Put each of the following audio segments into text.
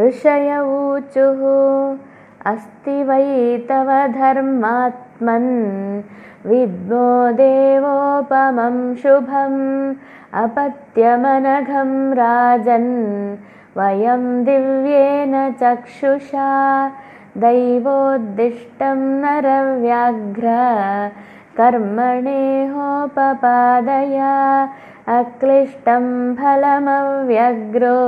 ऋषय ऊचुः अस्ति वै तव धर्मात्मन्। विद्मो देवोपमं शुभम्। अपत्यमनघं राजन्। वयं दिव्येन चक्षुषा। दैवोद्दिष्टं नरव्याघ्र। कर्मणेहोपपादया अक्लिष्टं फलमव्यग्रो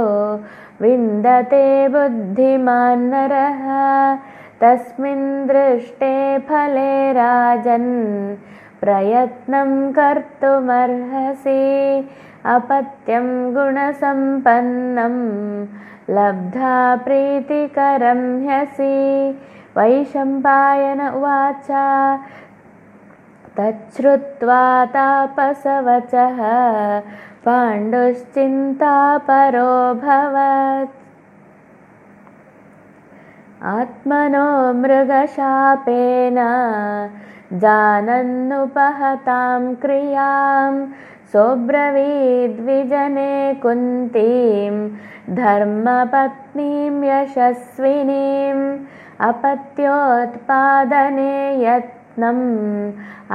विन्दते बुद्धिमान्नरः तस्मिन् दृष्टे फले राजन् प्रयत्नं कर्तुमर्हसि। अपत्यं गुणसम्पन्नं लब्धा प्रीतिकरं ह्यसि। वैशम्पायन उवाच तच्छ्रुत्वा तापसवचः पाण्डुश्चिन्तापरोऽभवत् आत्मनो मृगशापेन जानन्नुपहतां क्रियां सोऽब्रवीद्विजने कुन्तीं धर्मपत्नीं यशस्विनीम् अपत्योत्पादने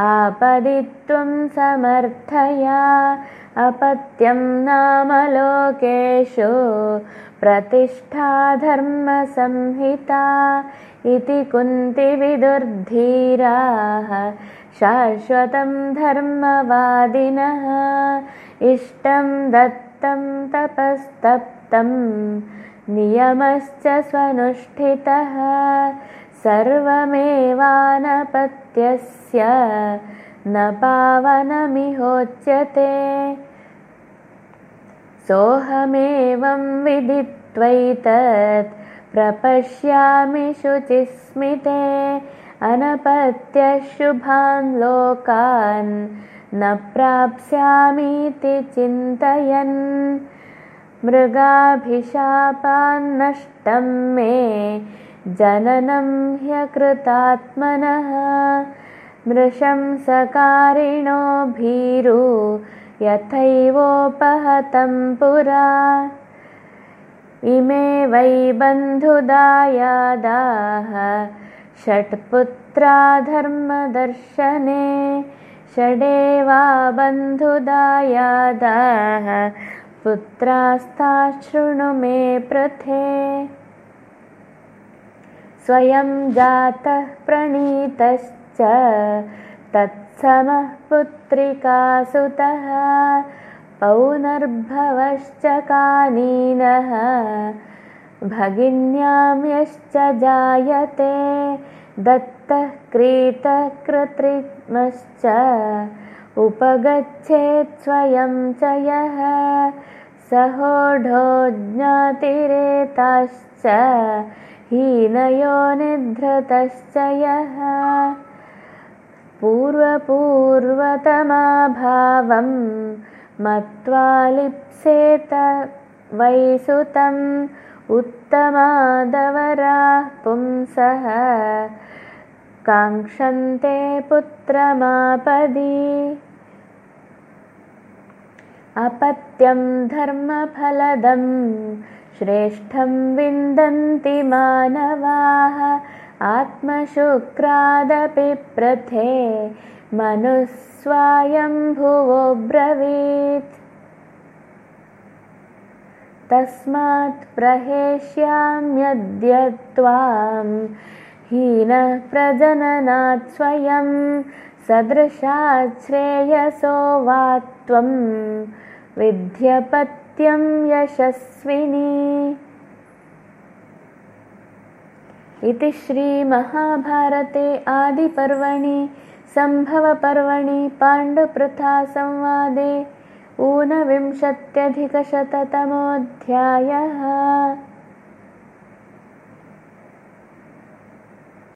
आपदित्वं समर्थया अपत्यं नाम लोकेषु प्रतिष्ठा धर्मसंहिता इति कुन्तिविदुर्धीराः शाश्वतं धर्मवादिनः इष्टं दत्तं तपस्तप्तं नियमश्च स्वनुष्ठितः सर्वमेवानपत्यस्य न पावनमिहोच्यते। सोऽहमेवं विदित्वैतत् प्रपश्यामि शुचिस्मिते। अनपत्यशुभान् लोकान् न प्राप्स्यामीति चिन्तयन्। मृगाभिशापान्नष्टं मे जननं ह्यकृतात्मनः नृशंसकारिणो भीरु यथैवोपहतं पुरा। इमे वै बन्धुदायादाः षट्पुत्रा धर्मदर्शने षडेवा बन्धुदायादाः पुत्रास्ताशृणु मे प्रथे स्वयं जातः प्रणीतश्च तत्समः पुत्रिकासुतः पौनर्भवश्च कानीनः भगिन्यां यश्च जायते दत्तः क्रीतकृत्रिमश्च उपगच्छेत् स्वयं च यः सहोढो ज्ञातिरेताश्च हीनयो निधृतश्च यः पूर्वपूर्वतमाभावं मत्वा लिप्सेत वैसुतम् उत्तमादवराः पुंसः। काङ्क्षन्ते पुत्रमापदी। अपत्यं धर्मफलदं श्रेष्ठं विन्दन्ति मानवाः आत्मशुक्रादपि प्रथे ब्रवीत्। तस्मात् प्रहेष्याम्यद्य त्वां हीनः प्रजननात् स्वयं सदृशात् श्रेयसो वा त्वं यशस्विनी। इति श्रीमहाभारते आदिपर्वणि सम्भवपर्वणि पाण्डुप्रथासंवादे ऊनविंशत्यधिकशततमोऽध्यायः